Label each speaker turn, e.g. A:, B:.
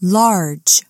A: large.